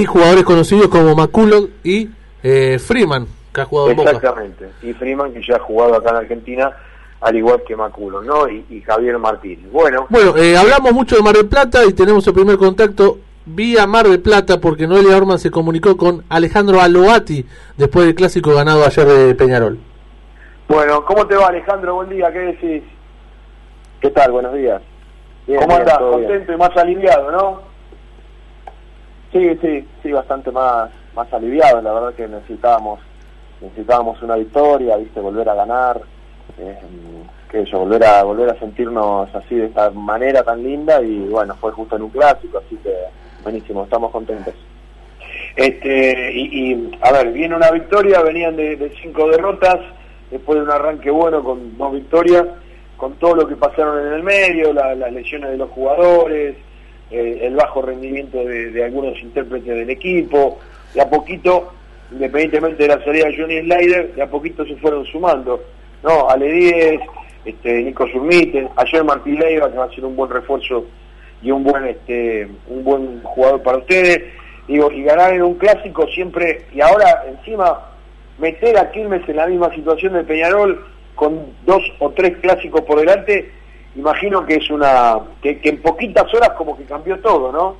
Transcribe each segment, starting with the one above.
y jugadores conocidos como McCullon y eh, Freeman, que ha jugado en Exactamente, y Freeman que ya ha jugado acá en Argentina, al igual que McCullon, ¿no? Y, Javier Martínez. Bueno, bueno eh, hablamos mucho de Mar del Plata y tenemos el primer contacto vía Mar del Plata porque Noelia Orman se comunicó con Alejandro Aloati después del clásico ganado ayer de Peñarol. Bueno, ¿cómo te va Alejandro? Buen día, ¿qué decís? ¿Qué tal? Buenos días. ¿Cómo andás? Contento y más aliviado, ¿no? Sí, sí, sí, bastante más, más aliviado. La verdad que necesitábamos, necesitábamos una victoria, viste, volver a ganar, eh, que yo, volver a, volver a sentirnos así de esta manera tan linda y bueno, fue justo en un clásico, así que buenísimo, estamos contentos. Este, y, a ver, viene una victoria, venían de, cinco derrotas, después de un arranque bueno con dos victorias, con todo lo que pasaron en el medio, las lesiones de los jugadores, el bajo rendimiento de, algunos intérpretes del equipo, de a poquito, independientemente de la salida de Johnny Slider, de a poquito se fueron sumando, ¿no? Ale 10, este, Nico Surmite, ayer Martín Leiva, que va a ser un buen refuerzo y un buen, este, un buen jugador para ustedes, digo, y ganar en un clásico siempre, y ahora encima meter a Quilmes en la misma situación de Peñarol, con dos o tres clásicos por delante, imagino que es una que, en poquitas horas como que cambió todo, ¿no?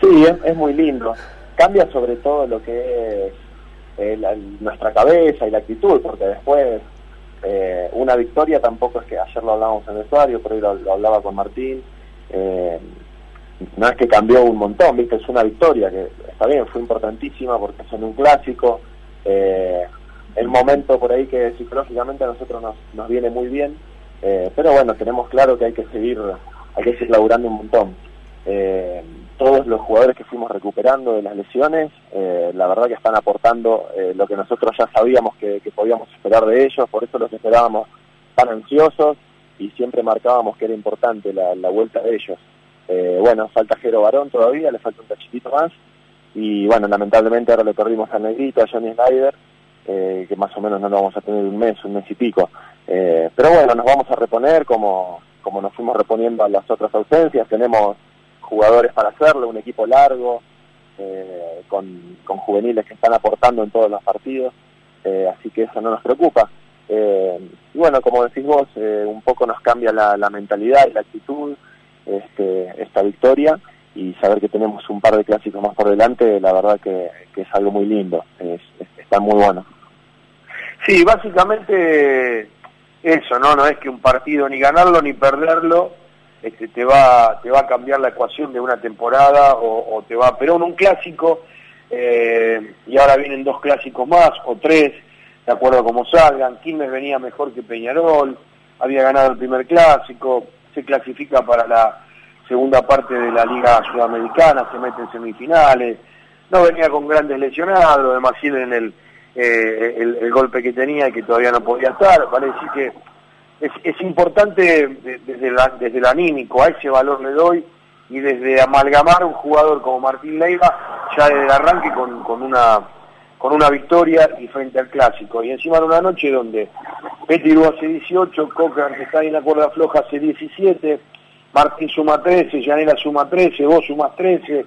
Sí, es, muy lindo. Cambia sobre todo lo que es eh, nuestra cabeza y la actitud, porque después eh, una victoria tampoco es que ayer lo hablábamos en el vestuario, pero lo, hablaba con Martín. Eh, no es que cambió un montón, ¿viste? Es una victoria que está bien, fue importantísima porque es en un clásico. el momento por ahí que psicológicamente a nosotros nos, nos viene muy bien eh, pero bueno, tenemos claro que hay que seguir, hay que seguir laburando un montón. Eh, todos los jugadores que fuimos recuperando de las lesiones, eh, la verdad que están aportando lo que nosotros ya sabíamos que, podíamos esperar de ellos, por eso los esperábamos tan ansiosos y siempre marcábamos que era importante la, vuelta de ellos. bueno, falta Jero Barón todavía, le falta un cachitito más y bueno, lamentablemente ahora le perdimos a Negrito, a Johnny Snyder, que más o menos no lo vamos a tener un mes, un mes y pico. Eh, pero bueno, nos vamos a reponer como, como nos fuimos reponiendo a las otras ausencias. Tenemos jugadores para hacerlo, un equipo largo, eh, con, con, juveniles que están aportando en todos los partidos, eh, así que eso no nos preocupa. y bueno, como decís vos, un poco nos cambia la, mentalidad y la actitud este, esta victoria y saber que tenemos un par de clásicos más por delante, la verdad que, es algo muy lindo, está muy bueno. Sí, básicamente eso, ¿no? No es que un partido ni ganarlo ni perderlo este, te, va, te va a cambiar la ecuación de una temporada o, te va... Pero en un clásico, eh, y ahora vienen dos clásicos más o tres, de acuerdo a cómo salgan, Quilmes venía mejor que Peñarol, había ganado el primer clásico, se clasifica para la segunda parte de la Liga Sudamericana, se mete en semifinales, no venía con grandes lesionados, además en el eh, el, golpe que tenía y que todavía no podía estar. Vale decir que es, importante desde, la, desde el anímico, a ese valor le doy, y desde amalgamar un jugador como Martín Leiva, ya desde el arranque con, con una con una victoria y frente al clásico. Y encima de una noche donde Petiru hace 18, Coca que está en la cuerda floja hace 17, Martín suma 13, Yanela suma 13, vos sumas 13,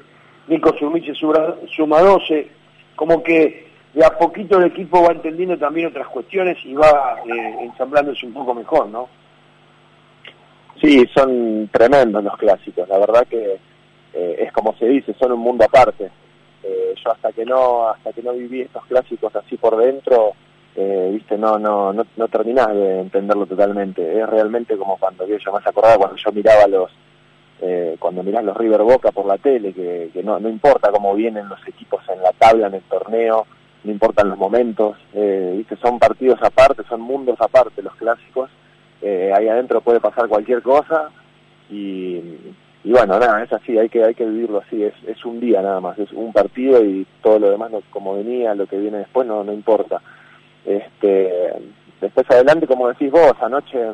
Nico Surmiche suma 12, como que de a poquito el equipo va entendiendo también otras cuestiones y va eh, ensamblándose un poco mejor, ¿no? Sí, son tremendos los clásicos, la verdad que eh, es como se dice, son un mundo aparte. Eh, yo hasta que no hasta que no viví estos clásicos así por dentro, eh, viste, no, no, no, no terminás de entenderlo totalmente. Es realmente como cuando yo me acordaba cuando yo miraba los eh, cuando mirás los River Boca por la tele, que, no, no importa cómo vienen los equipos en la tabla, en el torneo, no importan los momentos, eh, ¿viste? son partidos aparte, son mundos aparte los clásicos, eh, ahí adentro puede pasar cualquier cosa y, y, bueno, nada, es así, hay que, hay que vivirlo así, es, es un día nada más, es un partido y todo lo demás, como venía, lo que viene después, no, no importa. Este, después adelante, como decís vos, anoche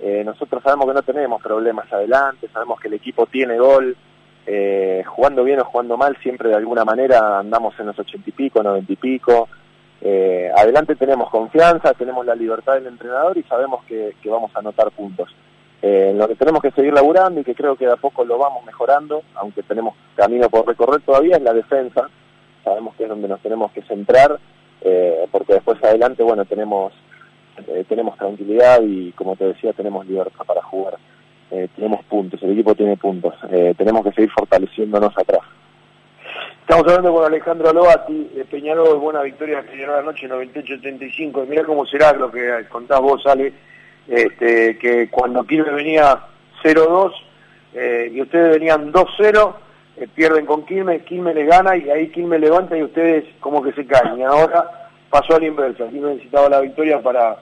eh, nosotros sabemos que no tenemos problemas adelante, sabemos que el equipo tiene gol, eh, jugando bien o jugando mal, siempre de alguna manera andamos en los ochenta y pico, noventa y pico. Eh, adelante tenemos confianza, tenemos la libertad del entrenador y sabemos que, vamos a anotar puntos. eh, en lo que tenemos que seguir laburando y que creo que de a poco lo vamos mejorando, aunque tenemos camino por recorrer todavía, es la defensa. Sabemos que es donde nos tenemos que centrar, porque después adelante, bueno, tenemos, eh, tenemos tranquilidad y, como te decía, tenemos libertad para jugar. tenemos puntos, el equipo tiene puntos. tenemos que seguir fortaleciéndonos atrás. Estamos hablando con Alejandro Aloati, de Peñarol, buena victoria de Peñarol anoche, 98-85. Mirá cómo será lo que contás vos, Ale este, que cuando Quilmes venía 0-2 eh, y ustedes venían 2-0, eh, pierden con Quilmes, Quilmes les gana y ahí Quilmes levanta y ustedes como que se caen. Y ahora pasó a la inversa, Quilmes necesitaba la victoria para,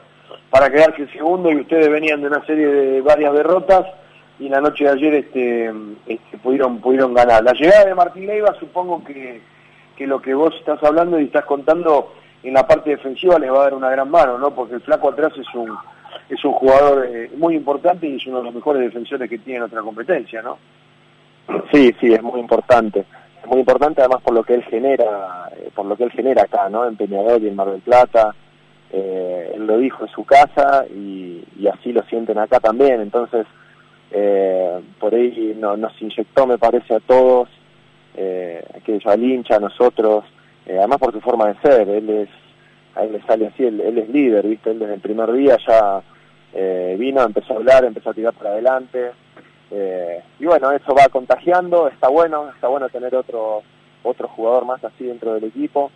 para quedarse segundo y ustedes venían de una serie de varias derrotas y la noche de ayer este, este, pudieron, pudieron ganar. La llegada de Martín Leiva supongo que, que lo que vos estás hablando y estás contando en la parte defensiva les va a dar una gran mano, ¿no? Porque el flaco atrás es un es un jugador eh, muy importante y es uno de los mejores defensores que tiene nuestra competencia, ¿no? Sí, sí, es muy importante. Es muy importante además por lo que él genera, eh, por lo que él genera acá, ¿no? En Peñarol y en Mar del Plata. Eh, él lo dijo en su casa y, así lo sienten acá también. Entonces, por ahí no, nos inyectó, me parece, a todos, eh, aquello al hincha, a nosotros, además por su forma de ser. Él es, a él le sale así, él, él es líder, ¿viste? Él desde el primer día ya eh, vino, empezó a hablar, empezó a tirar para adelante. Eh, y bueno, eso va contagiando, está bueno, está bueno tener otro, otro jugador más así dentro del equipo.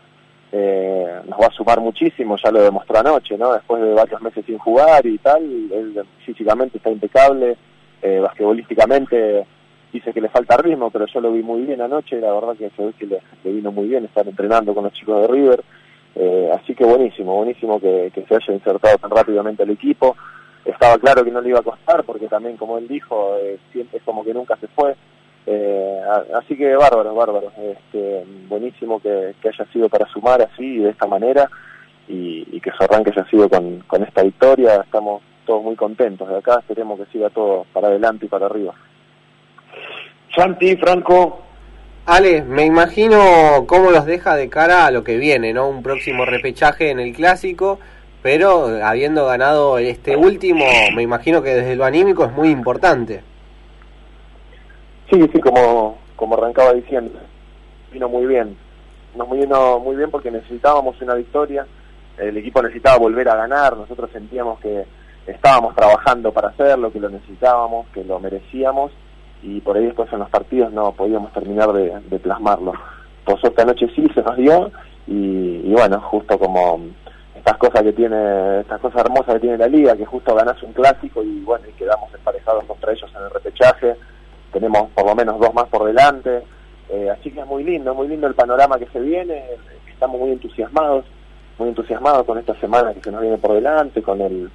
Eh, nos va a sumar muchísimo, ya lo demostró anoche, ¿no? Después de varios meses sin jugar y tal, él físicamente está impecable, eh, basquetbolísticamente dice que le falta ritmo, pero yo lo vi muy bien anoche, la verdad que se ve que le, vino muy bien estar entrenando con los chicos de River. Eh, así que buenísimo, buenísimo que, que, se haya insertado tan rápidamente el equipo estaba claro que no le iba a costar porque también como él dijo eh, siempre es como que nunca se fue. Eh, así que bárbaro bárbaro. Este, buenísimo que, haya sido para sumar así de esta manera y, que su arranque haya sido con, con esta victoria. Estamos todos muy contentos de acá. Esperemos que siga todo para adelante y para arriba. Santi Franco. Ale, me imagino cómo los deja de cara a lo que viene, ¿no? Un próximo repechaje en el clásico pero habiendo ganado este último, me imagino que desde lo anímico es muy importante. Sí, sí, como, como arrancaba diciendo, vino muy bien. Nos vino muy bien porque necesitábamos una victoria, el equipo necesitaba volver a ganar, nosotros sentíamos que estábamos trabajando para hacerlo, que lo necesitábamos, que lo merecíamos y por ahí después en los partidos no podíamos terminar de, plasmarlo. Por suerte anoche sí se nos dio y bueno, justo como estas cosas que tiene, estas cosas hermosas que tiene la liga, que justo ganas un clásico y bueno, y quedamos emparejados contra ellos en el repechaje, tenemos por lo menos dos más por delante, eh, así que es muy lindo, muy lindo el panorama que se viene, estamos muy entusiasmados, muy entusiasmados con esta semana que se nos viene por delante, con el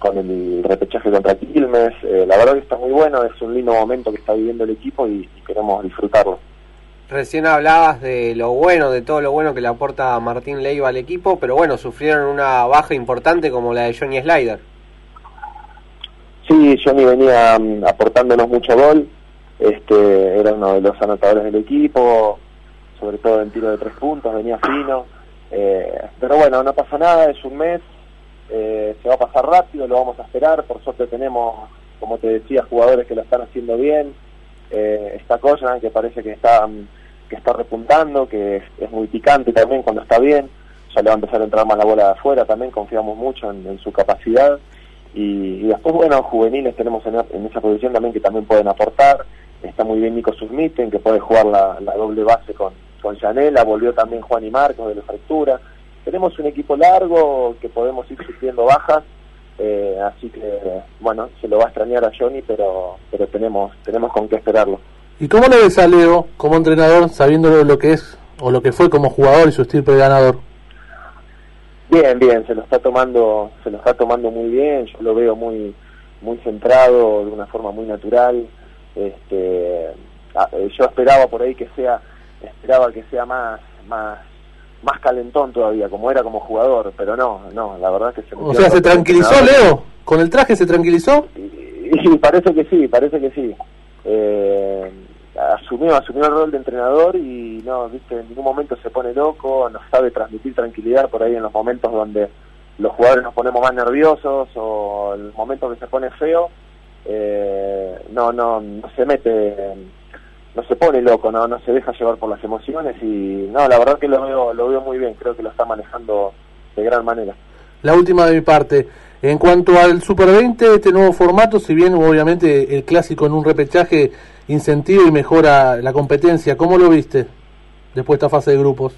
con el repechaje contra Quilmes, eh, la verdad que está muy bueno, es un lindo momento que está viviendo el equipo y queremos disfrutarlo. Recién hablabas de lo bueno, de todo lo bueno que le aporta Martín Leiva al equipo, pero bueno, sufrieron una baja importante como la de Johnny Slider. Sí, Johnny venía mm, aportándonos mucho gol, este, era uno de los anotadores del equipo, sobre todo en tiro de tres puntos, venía fino, eh, pero bueno, no pasa nada, es un mes, eh, se va a pasar rápido, lo vamos a esperar, por suerte tenemos, como te decía, jugadores que lo están haciendo bien, eh, esta cosa que parece que está mm, que está repuntando, que es, muy picante también cuando está bien, ya le va a empezar a entrar más la bola de afuera también, confiamos mucho en, su capacidad. Y, después, bueno, juveniles tenemos en, esa posición también que también pueden aportar. Está muy bien Nico Susmiten, que puede jugar la, doble base con, con volvió también Juan y Marcos de la fractura. Tenemos un equipo largo que podemos ir sufriendo bajas, eh, así que, bueno, se lo va a extrañar a Johnny, pero, pero tenemos, tenemos con qué esperarlo. ¿Y cómo le ves a Leo como entrenador, sabiendo lo que es o lo que fue como jugador y su estilo de ganador? Bien, bien, se lo está tomando, se lo está tomando muy bien, yo lo veo muy, muy centrado, de una forma muy natural. Este, eh, yo esperaba por ahí que sea, esperaba que sea más, más, más calentón todavía, como era como jugador, pero no, no, la verdad es que se. O sea, se tranquilizó Leo, con el traje se tranquilizó. y parece que sí, parece que sí eh, asumió, asumió el rol de entrenador y no, viste, en ningún momento se pone loco, nos sabe transmitir tranquilidad por ahí en los momentos donde los jugadores nos ponemos más nerviosos o el momento que se pone feo, eh, no, no, no se mete, no se pone loco, no, no se deja llevar por las emociones y no, la verdad que lo veo, lo veo muy bien, creo que lo está manejando de gran manera. La última de mi parte, en cuanto al Super 20, este nuevo formato, si bien obviamente el clásico en un repechaje incentiva y mejora la competencia, ¿cómo lo viste después de esta fase de grupos?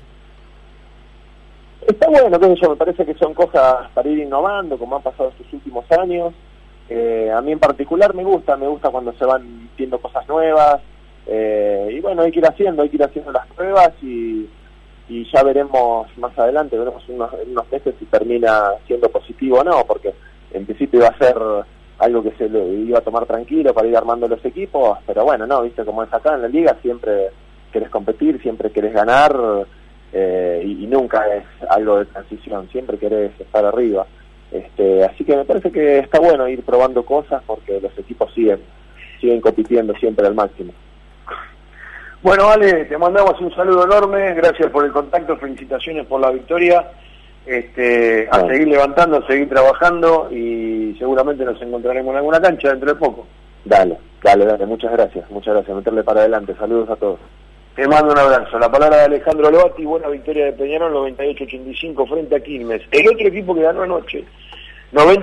Está bueno, qué yo, me parece que son cosas para ir innovando, como han pasado estos últimos años. Eh, a mí en particular me gusta, me gusta cuando se van viendo cosas nuevas. Eh, y bueno, hay que ir haciendo, hay que ir haciendo las pruebas y, y ya veremos más adelante, veremos unos, unos meses si termina siendo positivo o no, porque en principio iba a ser algo que se lo iba a tomar tranquilo para ir armando los equipos, pero bueno, no, viste como es acá en la liga, siempre querés competir, siempre querés ganar eh, y, y, nunca es algo de transición, siempre querés estar arriba. Este, así que me parece que está bueno ir probando cosas porque los equipos siguen, siguen compitiendo siempre al máximo. Bueno, Ale, te mandamos un saludo enorme, gracias por el contacto, felicitaciones por la victoria. Este, a seguir levantando, a seguir trabajando y seguramente nos encontraremos en alguna cancha dentro de poco. Dale, dale, dale, muchas gracias, muchas gracias, meterle para adelante, saludos a todos. Te mando un abrazo. La palabra de Alejandro Loati, buena victoria de Peñarol 98-85 frente a Quilmes. El otro equipo que ganó anoche, 90